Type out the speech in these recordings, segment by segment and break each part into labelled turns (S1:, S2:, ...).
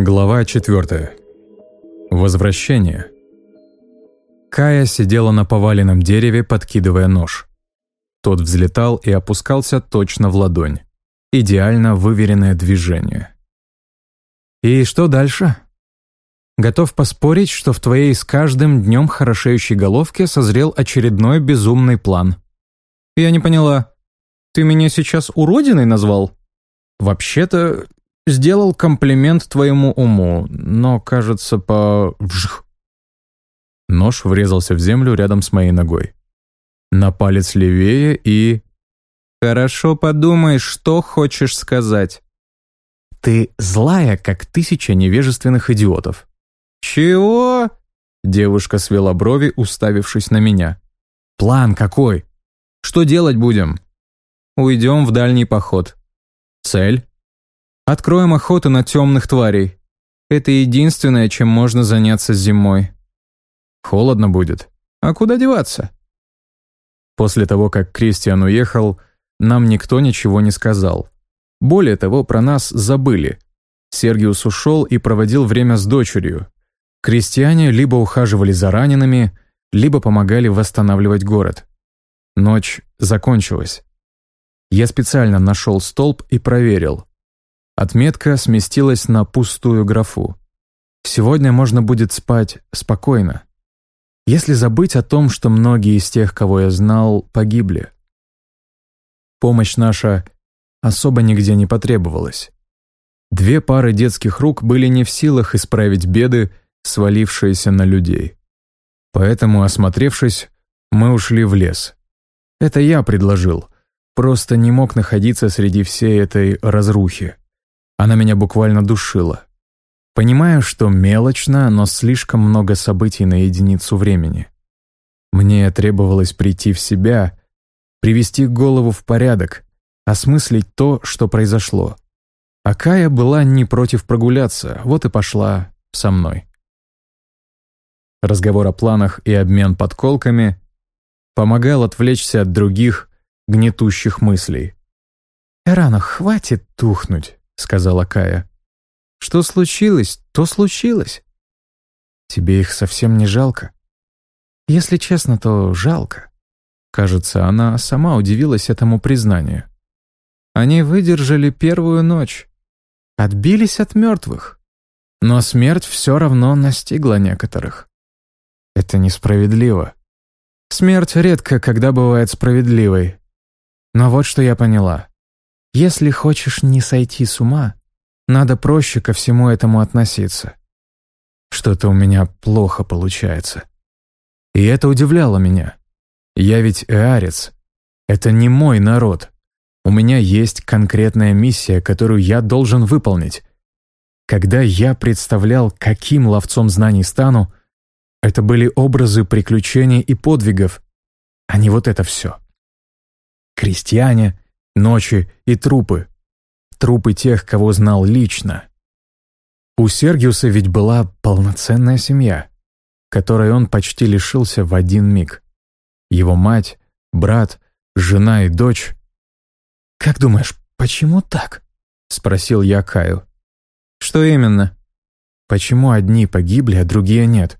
S1: Глава 4. Возвращение. Кая сидела на поваленном дереве, подкидывая нож. Тот взлетал и опускался точно в ладонь. Идеально выверенное движение. «И что дальше?» «Готов поспорить, что в твоей с каждым днем хорошеющей головке созрел очередной безумный план». «Я не поняла. Ты меня сейчас уродиной назвал?» «Вообще-то, Сделал комплимент твоему уму, но, кажется, по... Вжх. Нож врезался в землю рядом с моей ногой. На палец левее и... «Хорошо подумай, что хочешь сказать». «Ты злая, как тысяча невежественных идиотов». «Чего?» Девушка свела брови, уставившись на меня. «План какой? Что делать будем?» «Уйдем в дальний поход». «Цель?» Откроем охоту на темных тварей. Это единственное, чем можно заняться зимой. Холодно будет. А куда деваться? После того, как Кристиан уехал, нам никто ничего не сказал. Более того, про нас забыли. Сергиус ушел и проводил время с дочерью. Крестьяне либо ухаживали за ранеными, либо помогали восстанавливать город. Ночь закончилась. Я специально нашел столб и проверил. Отметка сместилась на пустую графу. Сегодня можно будет спать спокойно. Если забыть о том, что многие из тех, кого я знал, погибли. Помощь наша особо нигде не потребовалась. Две пары детских рук были не в силах исправить беды, свалившиеся на людей. Поэтому, осмотревшись, мы ушли в лес. Это я предложил, просто не мог находиться среди всей этой разрухи. Она меня буквально душила. Понимаю, что мелочно, но слишком много событий на единицу времени. Мне требовалось прийти в себя, привести голову в порядок, осмыслить то, что произошло. А Кая была не против прогуляться, вот и пошла со мной. Разговор о планах и обмен подколками помогал отвлечься от других гнетущих мыслей. «Рано, хватит тухнуть сказала Кая. «Что случилось, то случилось. Тебе их совсем не жалко?» «Если честно, то жалко». Кажется, она сама удивилась этому признанию. Они выдержали первую ночь. Отбились от мертвых. Но смерть все равно настигла некоторых. Это несправедливо. Смерть редко когда бывает справедливой. Но вот что я поняла. Если хочешь не сойти с ума, надо проще ко всему этому относиться. Что-то у меня плохо получается. И это удивляло меня. Я ведь эарец. Это не мой народ. У меня есть конкретная миссия, которую я должен выполнить. Когда я представлял, каким ловцом знаний стану, это были образы приключений и подвигов, а не вот это все. Крестьяне, ночи и трупы. Трупы тех, кого знал лично. У Сергиуса ведь была полноценная семья, которой он почти лишился в один миг. Его мать, брат, жена и дочь. «Как думаешь, почему так?» — спросил я Каю. «Что именно?» «Почему одни погибли, а другие нет?»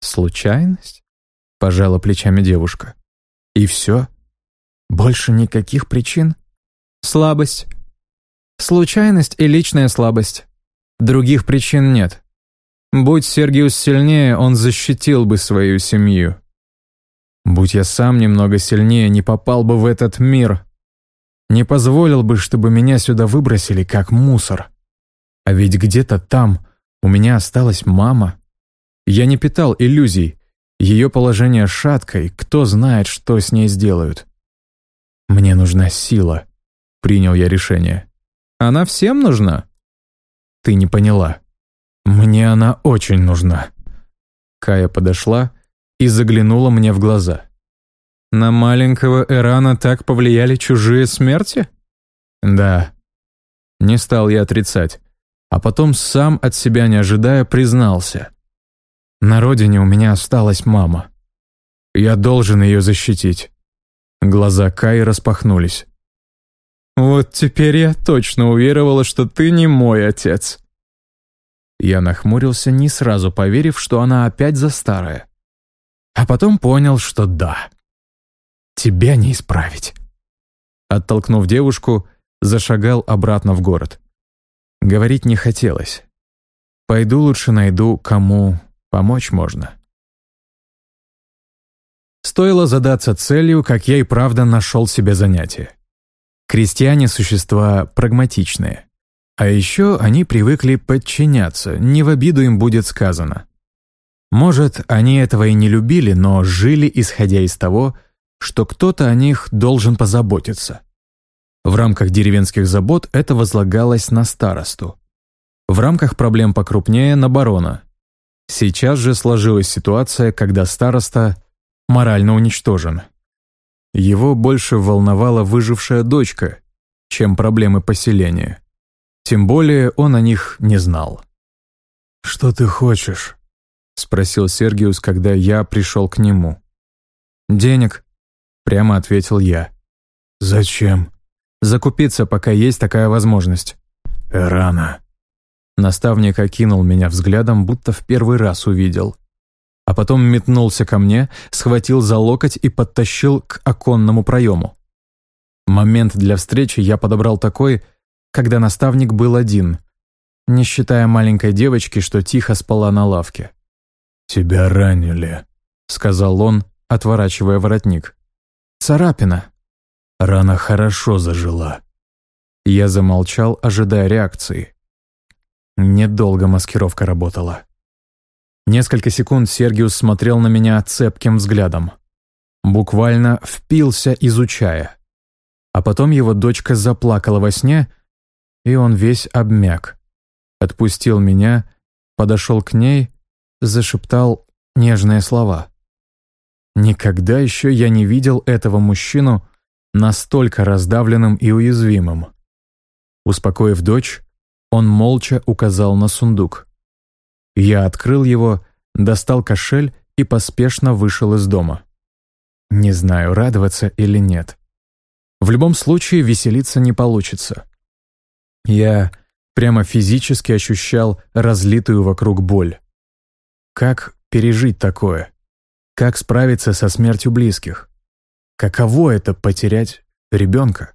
S1: «Случайность?» — пожала плечами девушка. «И все? Больше никаких причин?» Слабость. Случайность и личная слабость. Других причин нет. Будь Сергиус сильнее, он защитил бы свою семью. Будь я сам немного сильнее, не попал бы в этот мир. Не позволил бы, чтобы меня сюда выбросили, как мусор. А ведь где-то там у меня осталась мама. Я не питал иллюзий. Ее положение шаткое, кто знает, что с ней сделают. Мне нужна сила принял я решение. «Она всем нужна?» «Ты не поняла. Мне она очень нужна». Кая подошла и заглянула мне в глаза. «На маленького Эрана так повлияли чужие смерти?» «Да». Не стал я отрицать, а потом сам от себя не ожидая признался. «На родине у меня осталась мама. Я должен ее защитить». Глаза Каи распахнулись. Вот теперь я точно уверовала, что ты не мой отец. Я нахмурился, не сразу поверив, что она опять за старое. А потом понял, что да. Тебя не исправить. Оттолкнув девушку, зашагал обратно в город. Говорить не хотелось. Пойду лучше найду, кому помочь можно. Стоило задаться целью, как я и правда нашел себе занятие. Крестьяне – существа прагматичные. А еще они привыкли подчиняться, не в обиду им будет сказано. Может, они этого и не любили, но жили, исходя из того, что кто-то о них должен позаботиться. В рамках деревенских забот это возлагалось на старосту. В рамках проблем покрупнее – на барона. Сейчас же сложилась ситуация, когда староста морально уничтожен. Его больше волновала выжившая дочка, чем проблемы поселения. Тем более он о них не знал. «Что ты хочешь?» — спросил Сергиус, когда я пришел к нему. «Денег», — прямо ответил я. «Зачем?» «Закупиться, пока есть такая возможность». «Рано». Наставник окинул меня взглядом, будто в первый раз увидел. А потом метнулся ко мне, схватил за локоть и подтащил к оконному проему. Момент для встречи я подобрал такой, когда наставник был один, не считая маленькой девочки, что тихо спала на лавке. «Тебя ранили», — сказал он, отворачивая воротник. «Царапина». Рана хорошо зажила. Я замолчал, ожидая реакции. Недолго маскировка работала. Несколько секунд Сергиус смотрел на меня цепким взглядом. Буквально впился, изучая. А потом его дочка заплакала во сне — и он весь обмяк. Отпустил меня, подошел к ней, зашептал нежные слова. Никогда еще я не видел этого мужчину настолько раздавленным и уязвимым. Успокоив дочь, он молча указал на сундук. Я открыл его, достал кошель и поспешно вышел из дома. Не знаю, радоваться или нет. В любом случае, веселиться не получится. Я прямо физически ощущал разлитую вокруг боль. Как пережить такое? Как справиться со смертью близких? Каково это потерять ребенка?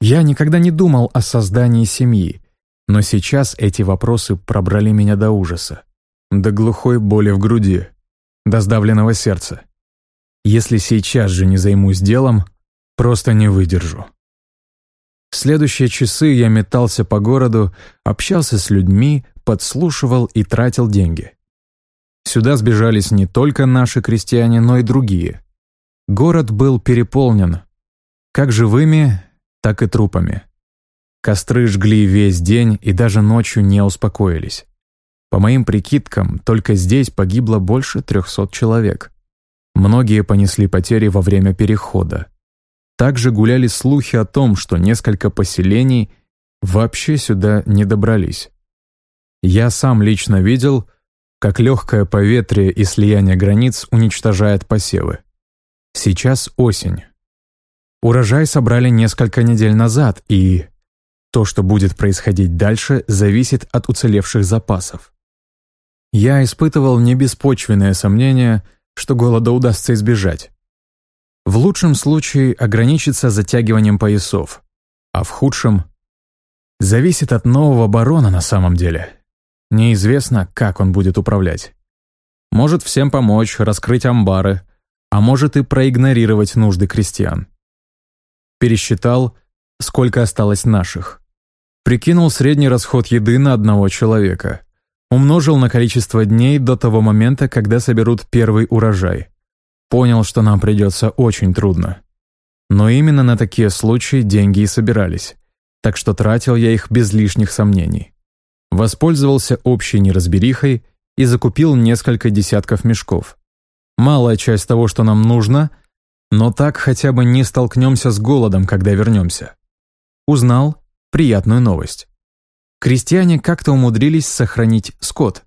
S1: Я никогда не думал о создании семьи, но сейчас эти вопросы пробрали меня до ужаса, до глухой боли в груди, до сдавленного сердца. Если сейчас же не займусь делом, просто не выдержу. В следующие часы я метался по городу, общался с людьми, подслушивал и тратил деньги. Сюда сбежались не только наши крестьяне, но и другие. Город был переполнен, как живыми, так и трупами. Костры жгли весь день и даже ночью не успокоились. По моим прикидкам, только здесь погибло больше трехсот человек. Многие понесли потери во время перехода. Также гуляли слухи о том, что несколько поселений вообще сюда не добрались. Я сам лично видел, как легкое поветрие и слияние границ уничтожает посевы. Сейчас осень. Урожай собрали несколько недель назад, и то, что будет происходить дальше, зависит от уцелевших запасов. Я испытывал небеспочвенное сомнение, что голода удастся избежать. В лучшем случае ограничится затягиванием поясов, а в худшем — зависит от нового барона на самом деле. Неизвестно, как он будет управлять. Может всем помочь, раскрыть амбары, а может и проигнорировать нужды крестьян. Пересчитал, сколько осталось наших. Прикинул средний расход еды на одного человека. Умножил на количество дней до того момента, когда соберут первый урожай. Понял, что нам придется очень трудно. Но именно на такие случаи деньги и собирались, так что тратил я их без лишних сомнений. Воспользовался общей неразберихой и закупил несколько десятков мешков. Малая часть того, что нам нужно, но так хотя бы не столкнемся с голодом, когда вернемся. Узнал приятную новость. Крестьяне как-то умудрились сохранить скот.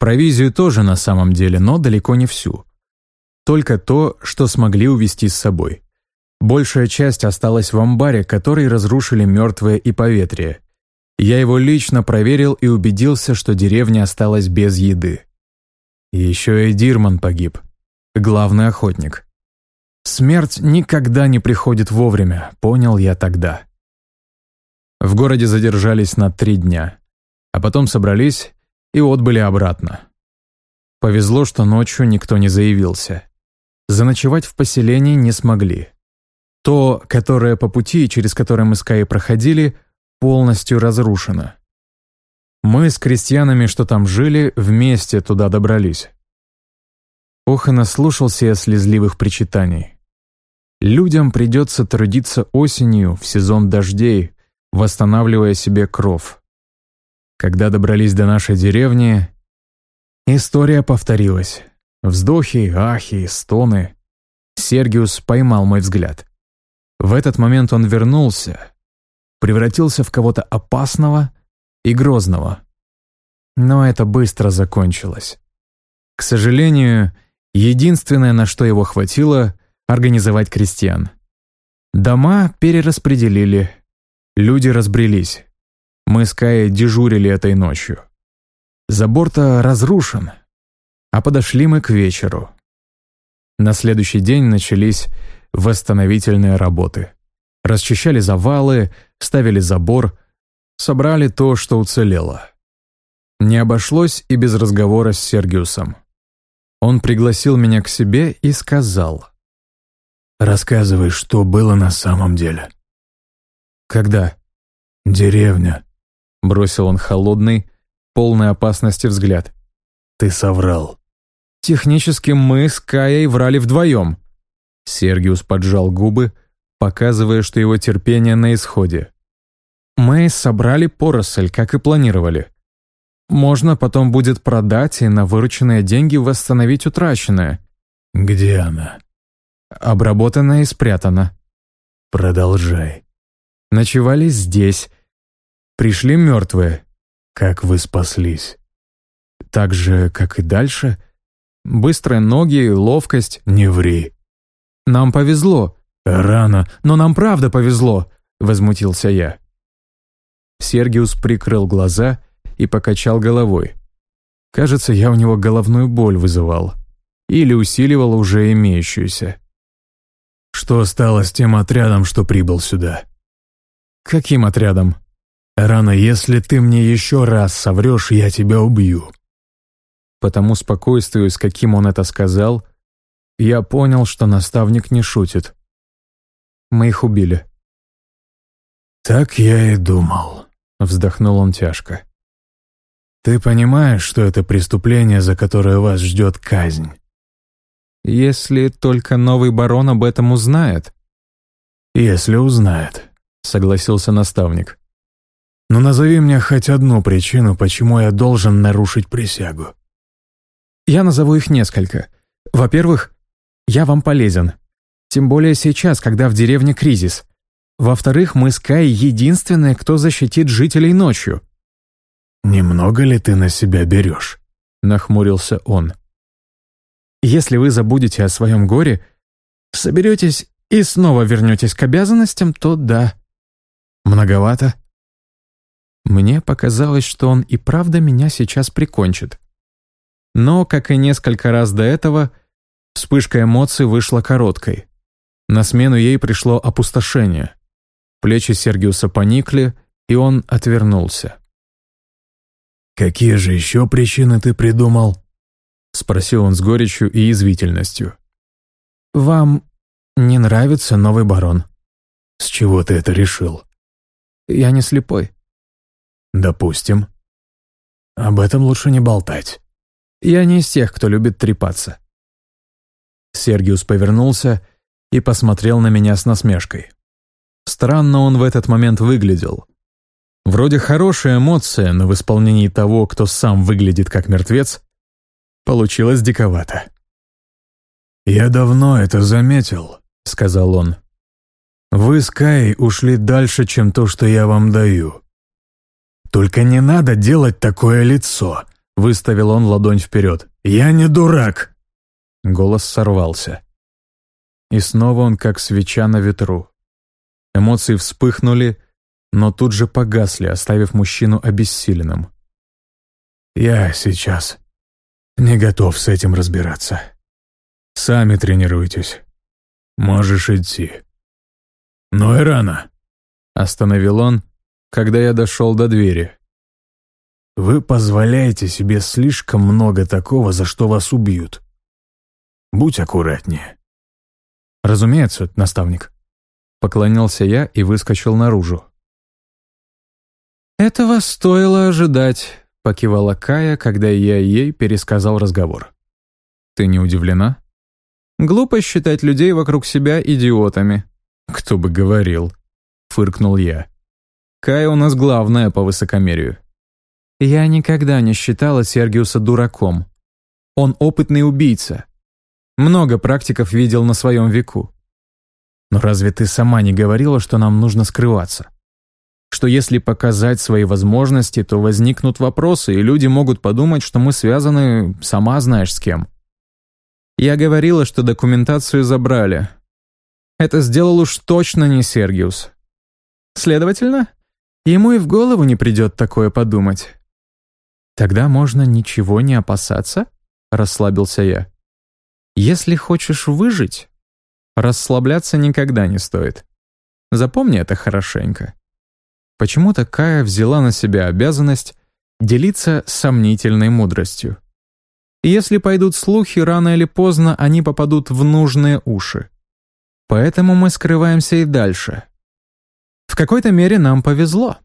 S1: Провизию тоже на самом деле, но далеко не всю. Только то, что смогли увезти с собой. Большая часть осталась в амбаре, который разрушили мертвые и поветрие. Я его лично проверил и убедился, что деревня осталась без еды. Еще и Дирман погиб, главный охотник. Смерть никогда не приходит вовремя, понял я тогда. В городе задержались на три дня, а потом собрались и отбыли обратно. Повезло, что ночью никто не заявился. Заночевать в поселении не смогли. То, которое по пути, через которое мы с Каей проходили, полностью разрушено. Мы с крестьянами, что там жили, вместе туда добрались. Ох и наслушался я слезливых причитаний. Людям придется трудиться осенью, в сезон дождей, восстанавливая себе кров. Когда добрались до нашей деревни, история повторилась. Вздохи, ахи, стоны. Сергиус поймал мой взгляд. В этот момент он вернулся, превратился в кого-то опасного и грозного. Но это быстро закончилось. К сожалению, единственное, на что его хватило — организовать крестьян. Дома перераспределили, люди разбрелись. Мы с Каей дежурили этой ночью. Забор-то разрушен, а подошли мы к вечеру. На следующий день начались восстановительные работы. Расчищали завалы, ставили забор, собрали то, что уцелело. Не обошлось и без разговора с Сергиусом. Он пригласил меня к себе и сказал. «Рассказывай, что было на самом деле». «Когда?» «Деревня», — бросил он холодный, полный опасности взгляд. «Ты соврал». «Технически мы с Каей врали вдвоем». Сергиус поджал губы, показывая, что его терпение на исходе. «Мы собрали поросль, как и планировали. Можно потом будет продать и на вырученные деньги восстановить утраченное». «Где она?» «Обработана и спрятана». «Продолжай». «Ночевали здесь. Пришли мертвые». «Как вы спаслись?» «Так же, как и дальше. Быстрые ноги, ловкость». «Не ври». «Нам повезло». «Рано, но нам правда повезло», — возмутился я. Сергиус прикрыл глаза и покачал головой. Кажется, я у него головную боль вызывал. Или усиливал уже имеющуюся. «Что стало с тем отрядом, что прибыл сюда?» «Каким отрядом?» «Рано, если ты мне еще раз соврешь, я тебя убью». По тому спокойствию, с каким он это сказал, я понял, что наставник не шутит. Мы их убили. «Так я и думал», — вздохнул он тяжко. «Ты понимаешь, что это преступление, за которое вас ждет казнь?» «Если только новый барон об этом узнает». «Если узнает», — согласился наставник. «Но назови мне хоть одну причину, почему я должен нарушить присягу». «Я назову их несколько. Во-первых, я вам полезен. Тем более сейчас, когда в деревне кризис. Во-вторых, мы с Кай единственные, кто защитит жителей ночью». «Немного ли ты на себя берешь?» — нахмурился он. «Если вы забудете о своем горе, соберетесь и снова вернетесь к обязанностям, то да. Многовато?» Мне показалось, что он и правда меня сейчас прикончит. Но, как и несколько раз до этого, вспышка эмоций вышла короткой. На смену ей пришло опустошение. Плечи Сергиуса поникли, и он отвернулся. «Какие же еще причины ты придумал?» — спросил он с горечью и язвительностью. «Вам не нравится новый барон?» «С чего ты это решил?» «Я не слепой». «Допустим. Об этом лучше не болтать». «Я не из тех, кто любит трепаться». Сергиус повернулся и посмотрел на меня с насмешкой. Странно он в этот момент выглядел. Вроде хорошая эмоция, но в исполнении того, кто сам выглядит как мертвец, получилось диковато. «Я давно это заметил», — сказал он. «Вы с Кай ушли дальше, чем то, что я вам даю. Только не надо делать такое лицо», — выставил он ладонь вперед. «Я не дурак!» Голос сорвался. И снова он как свеча на ветру. Эмоции вспыхнули, но тут же погасли, оставив мужчину обессиленным.
S2: «Я сейчас не готов с этим разбираться. Сами тренируйтесь. Можешь идти». «Но и рано», — остановил он, когда я дошел до двери. «Вы позволяете себе слишком много такого, за что вас убьют. Будь аккуратнее».
S1: «Разумеется, наставник». Поклонился я и выскочил наружу. «Этого стоило ожидать», — покивала Кая, когда я ей пересказал разговор. «Ты не удивлена?» «Глупо считать людей вокруг себя идиотами». «Кто бы говорил», — фыркнул я. «Кая у нас главная по высокомерию». «Я никогда не считала Сергиуса дураком. Он опытный убийца, много практиков видел на своем веку. Но разве ты сама не говорила, что нам нужно скрываться? Что если показать свои возможности, то возникнут вопросы, и люди могут подумать, что мы связаны сама знаешь с кем. Я говорила, что документацию забрали. Это сделал уж точно не Сергиус. Следовательно, ему и в голову не придет такое подумать. Тогда можно ничего не опасаться, расслабился я. Если хочешь выжить, расслабляться никогда не стоит. Запомни это хорошенько. Почему-то Кая взяла на себя обязанность делиться сомнительной мудростью. Если пойдут слухи, рано или поздно они попадут в нужные уши. Поэтому мы скрываемся и дальше. В какой-то мере нам повезло.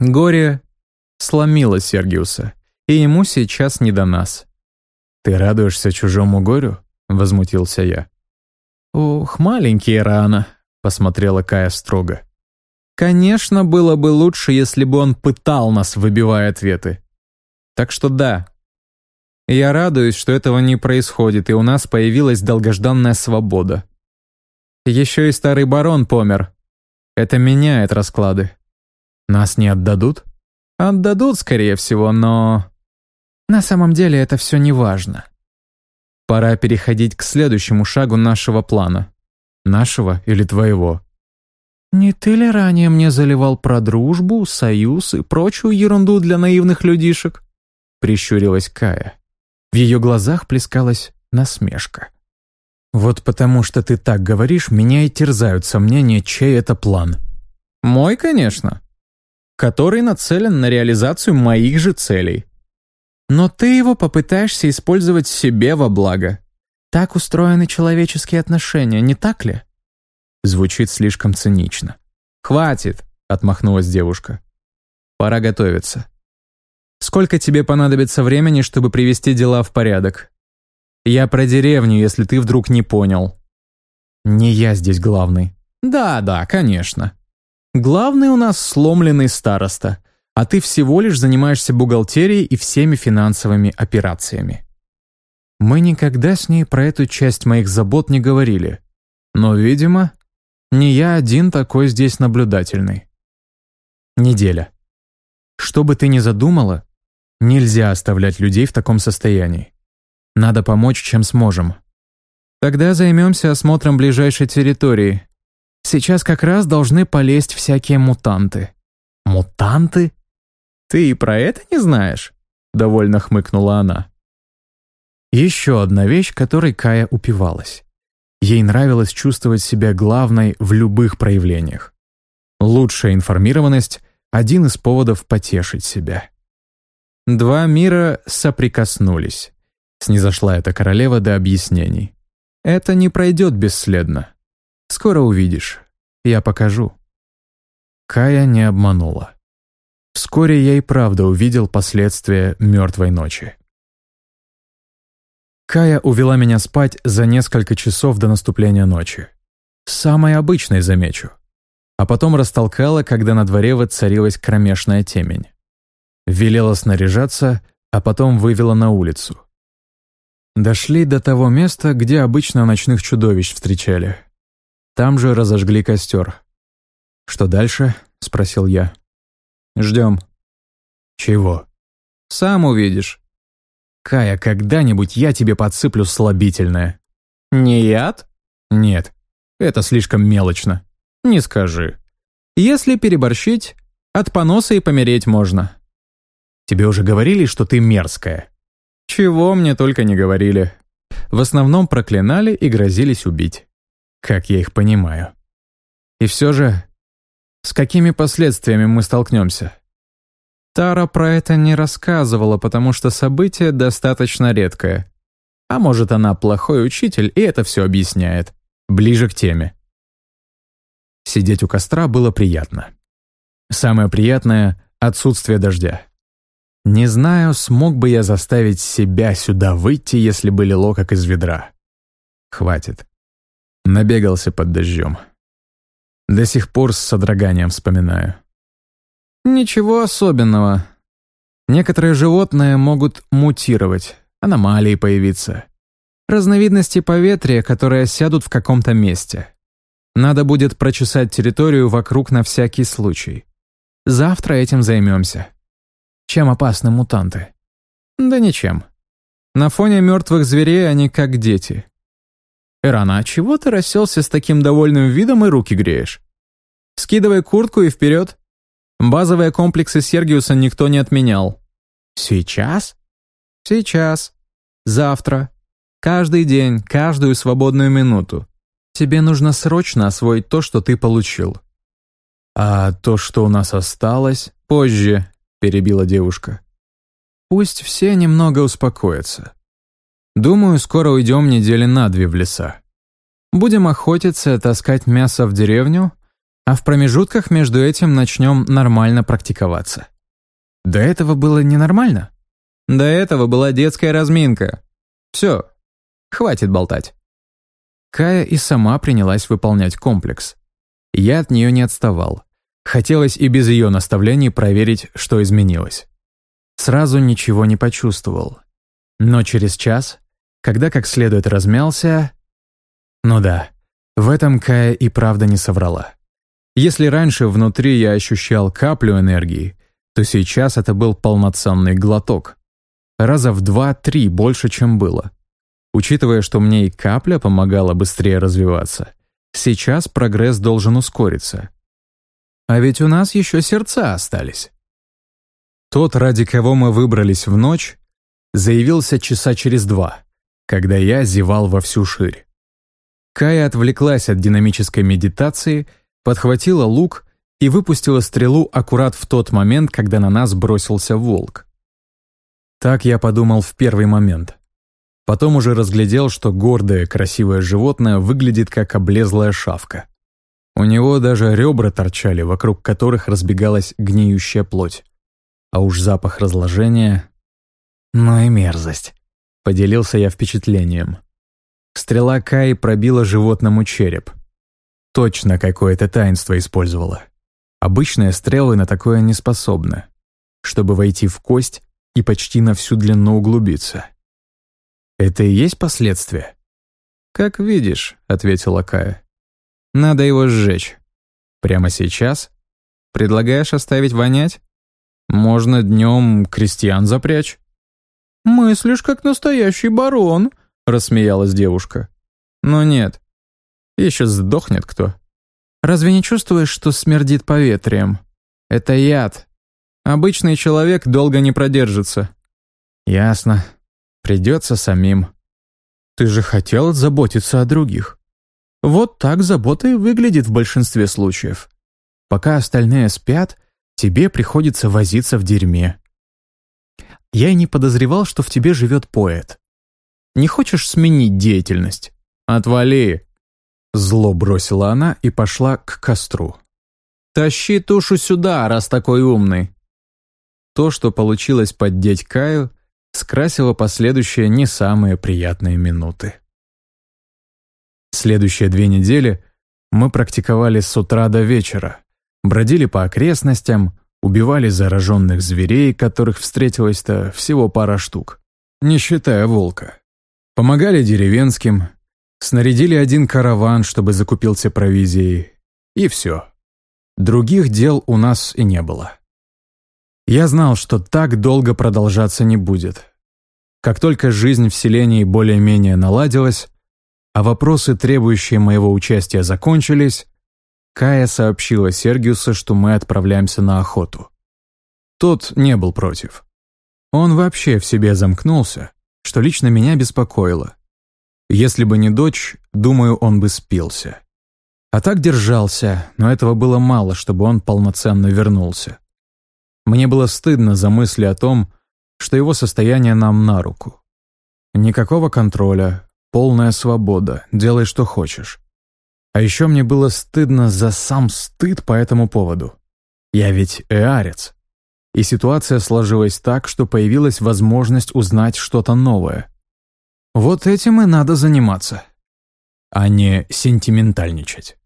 S1: Горе сломило Сергиуса, и ему сейчас не до нас. «Ты радуешься чужому горю?» — возмутился я. «Ух, маленький рано», — посмотрела Кая строго. «Конечно, было бы лучше, если бы он пытал нас, выбивая ответы. Так что да, я радуюсь, что этого не происходит, и у нас появилась долгожданная свобода. Еще и старый барон помер. Это меняет расклады. Нас не отдадут? Отдадут, скорее всего, но... На самом деле это все не важно. Пора переходить к следующему шагу нашего плана. Нашего или твоего? Не ты ли ранее мне заливал про дружбу, союз и прочую ерунду для наивных людишек? Прищурилась Кая. В ее глазах плескалась насмешка. «Вот потому что ты так говоришь, меня и терзают сомнения, чей это план». «Мой, конечно. Который нацелен на реализацию моих же целей. Но ты его попытаешься использовать себе во благо. Так устроены человеческие отношения, не так ли? Звучит слишком цинично. «Хватит!» — отмахнулась девушка. «Пора готовиться. Сколько тебе понадобится времени, чтобы привести дела в порядок? Я про деревню, если ты вдруг не понял». «Не я здесь главный». «Да, да, конечно. Главный у нас сломленный староста а ты всего лишь занимаешься бухгалтерией и всеми финансовыми операциями. Мы никогда с ней про эту часть моих забот не говорили. Но, видимо, не я один такой здесь наблюдательный. Неделя. Что бы ты ни задумала, нельзя оставлять людей в таком состоянии. Надо помочь, чем сможем. Тогда займемся осмотром ближайшей территории. Сейчас как раз должны полезть всякие мутанты. Мутанты? «Ты и про это не знаешь?» — довольно хмыкнула она. Еще одна вещь, которой Кая упивалась. Ей нравилось чувствовать себя главной в любых проявлениях. Лучшая информированность — один из поводов потешить себя. Два мира соприкоснулись. Снизошла эта королева до объяснений. Это не пройдет бесследно. Скоро увидишь. Я покажу. Кая не обманула. Вскоре я и правда увидел последствия мертвой ночи. Кая увела меня спать за несколько часов до наступления ночи. Самой обычной, замечу. А потом растолкала, когда на дворе воцарилась кромешная темень. Велела снаряжаться, а потом вывела на улицу. Дошли до того места, где обычно ночных чудовищ встречали. Там же разожгли костер. «Что дальше?» — спросил я. Ждем». «Чего?» «Сам увидишь». «Кая, когда-нибудь я тебе подсыплю слабительное». «Не яд?» «Нет, это слишком мелочно». «Не скажи». Если переборщить, от поноса и помереть можно.
S2: Тебе уже говорили, что ты мерзкая.
S1: Чего мне только не говорили. В основном проклинали и грозились убить. Как я их понимаю. И все же, с какими последствиями мы столкнемся? Тара про это не рассказывала, потому что событие достаточно редкое. А может, она плохой учитель, и это все объясняет. Ближе к теме. Сидеть у костра было приятно. Самое приятное — отсутствие дождя. Не знаю, смог бы я заставить себя сюда выйти, если бы лило как из ведра. Хватит. Набегался под дождем. До сих пор с содроганием вспоминаю. Ничего особенного. Некоторые животные могут мутировать, аномалии появиться. Разновидности поветрия, которые сядут в каком-то месте. Надо будет прочесать территорию вокруг на всякий случай. Завтра этим займемся. Чем опасны мутанты? Да ничем. На фоне мертвых зверей они как дети. Эрана, а чего ты расселся с таким довольным видом и руки греешь? Скидывай куртку и вперед. Базовые комплексы Сергиуса никто не отменял. Сейчас? Сейчас. Завтра. Каждый день, каждую свободную минуту. Тебе нужно срочно освоить то, что ты получил. А то, что у нас осталось, позже, перебила девушка. Пусть все немного успокоятся. Думаю, скоро уйдем недели на две в леса. Будем охотиться, таскать мясо в деревню, а в промежутках между этим начнем нормально практиковаться. До этого было ненормально? До этого была детская разминка. Все, хватит болтать. Кая и сама принялась выполнять комплекс. Я от нее не отставал. Хотелось и без ее наставлений проверить, что изменилось. Сразу ничего не почувствовал. Но через час, когда как следует размялся... Ну да, в этом Кая и правда не соврала. Если раньше внутри я ощущал каплю энергии, то сейчас это был полноценный глоток. Раза в два-три больше, чем было. Учитывая, что мне и капля помогала быстрее развиваться, сейчас прогресс должен ускориться. А ведь у нас еще сердца остались. Тот, ради кого мы выбрались в ночь, заявился часа через два, когда я зевал во всю ширь. Кая отвлеклась от динамической медитации, подхватила лук и выпустила стрелу аккурат в тот момент, когда на нас бросился волк. Так я подумал в первый момент. Потом уже разглядел, что гордое, красивое животное выглядит как облезлая шавка. У него даже ребра торчали, вокруг которых разбегалась гниющая плоть. А уж запах разложения... Ну и мерзость. Поделился я впечатлением. Стрела Каи пробила животному череп. Точно какое-то таинство использовала. Обычные стрелы на такое не способны. Чтобы войти в кость и почти на всю длину углубиться. Это и есть последствия? «Как видишь», — ответила Кая. Надо его сжечь. Прямо сейчас? Предлагаешь оставить вонять? Можно днем крестьян запрячь. «Мыслишь, как настоящий барон», — рассмеялась девушка. «Но нет. Еще сдохнет кто. Разве не чувствуешь, что смердит поветрием? Это яд. Обычный человек долго не продержится». «Ясно. Придется самим». «Ты же хотел заботиться о других». Вот так забота и выглядит в большинстве случаев. Пока остальные спят, тебе приходится возиться в дерьме. Я и не подозревал, что в тебе живет поэт. Не хочешь сменить деятельность? Отвали!» Зло бросила она и пошла к костру. «Тащи тушу сюда, раз такой умный!» То, что получилось поддеть Каю, скрасило последующие не самые приятные минуты. Следующие две недели мы практиковали с утра до вечера, бродили по окрестностям, убивали зараженных зверей, которых встретилось-то всего пара штук, не считая волка. Помогали деревенским, снарядили один караван, чтобы закупился провизией, и все. Других дел у нас и не было. Я знал, что так долго продолжаться не будет. Как только жизнь в селении более-менее наладилась, а вопросы, требующие моего участия, закончились, Кая сообщила Сергиусу, что мы отправляемся на охоту. Тот не был против. Он вообще в себе замкнулся, что лично меня беспокоило. Если бы не дочь, думаю, он бы спился. А так держался, но этого было мало, чтобы он полноценно вернулся. Мне было стыдно за мысли о том, что его состояние нам на руку. Никакого контроля, полная свобода, делай что хочешь. А еще мне было стыдно за сам стыд по этому поводу. Я ведь эарец. И ситуация сложилась так, что появилась возможность узнать что-то новое. Вот этим и надо заниматься, а не сентиментальничать.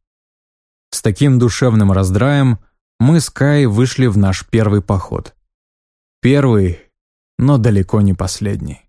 S1: С таким душевным раздраем мы с Кай вышли в наш первый поход. Первый, но далеко не последний.